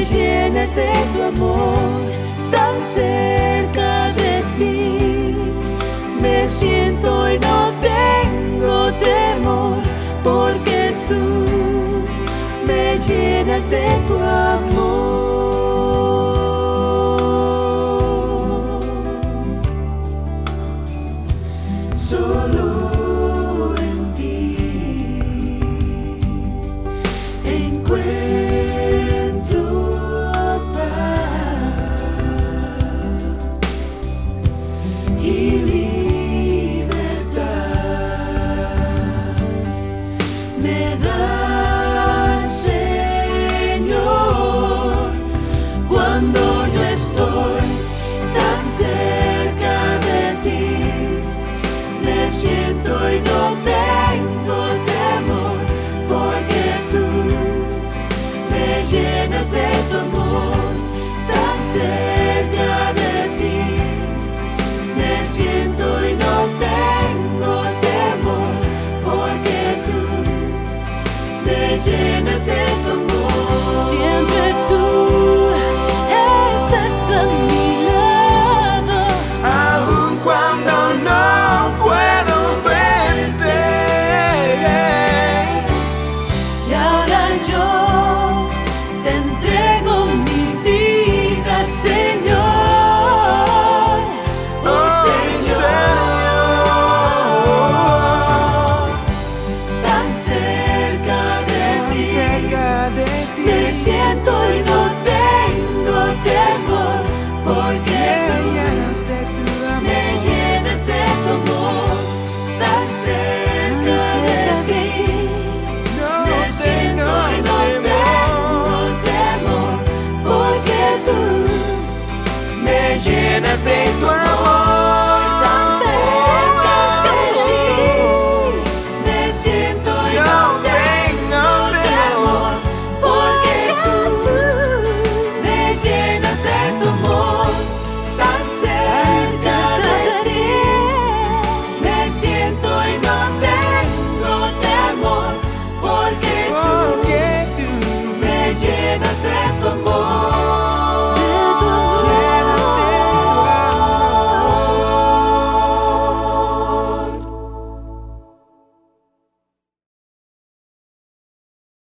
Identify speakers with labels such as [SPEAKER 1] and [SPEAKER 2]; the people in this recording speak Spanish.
[SPEAKER 1] me llenas de tu amor, tan cerca de ti. Me siento y no tengo temor, porque tú me llenas de tu amor. Solo en ti encuentro.